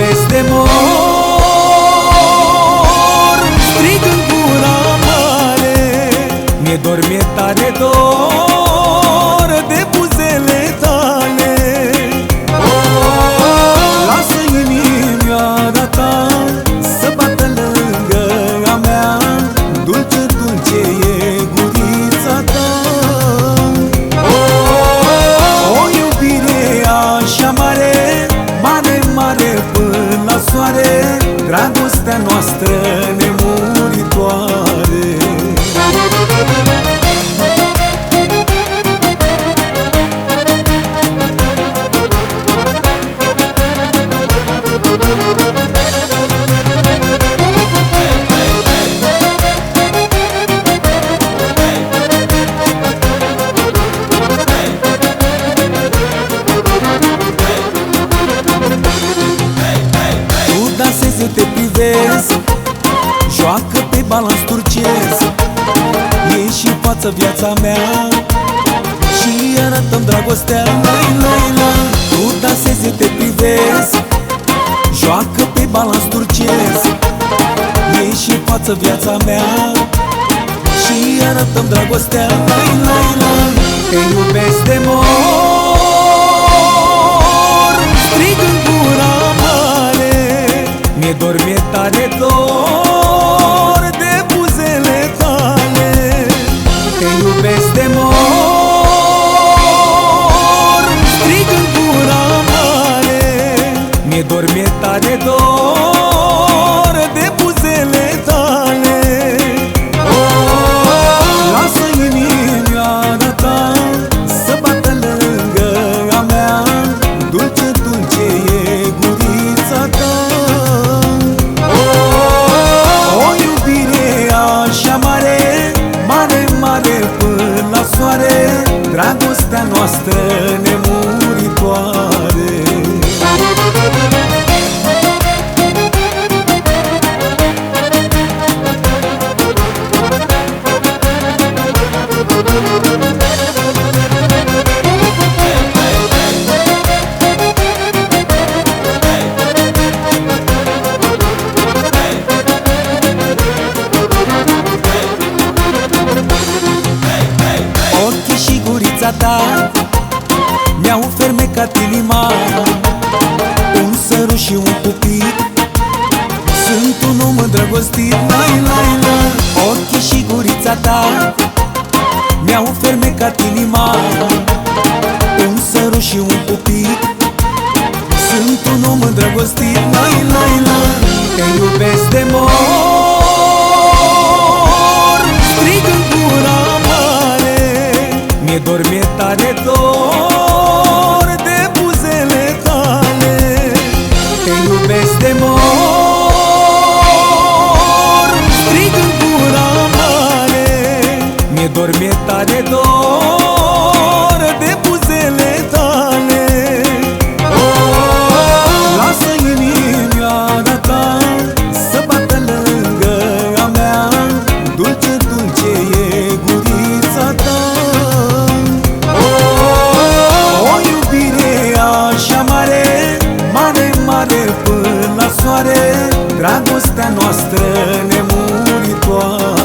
doresc de mor. Strig în gura mare Mi-e dor, mi-e tare dor De buzele tale. Oh, Lasă inimioara ta Să bată lângă a mea. Dulce, dulce e gurița ta. Oh, O iubire așa mare Dragostea noastră nemuritoare privesc Joacă pe balans turcesc Ești în față viața mea. Și arătăm dragostea Lai, lai, la Tu dansezi, eu te privesc Joacă pe balans turcesc Ești în față viața mea. Și arătăm dragostea Lai, lai, la Te iubesc de mor. Strig Dragostea noastră nemuritoare Mi-au fermecat inima. Un sărut și un pupic Sunt un om îndrăgostit lai, lai, la Ochii și gurița ta Mi-au fermecat inima. Un sărut și un pupic Sunt un om îndrăgostit lai, lai, mi-e Dragostea noastră nemuritoare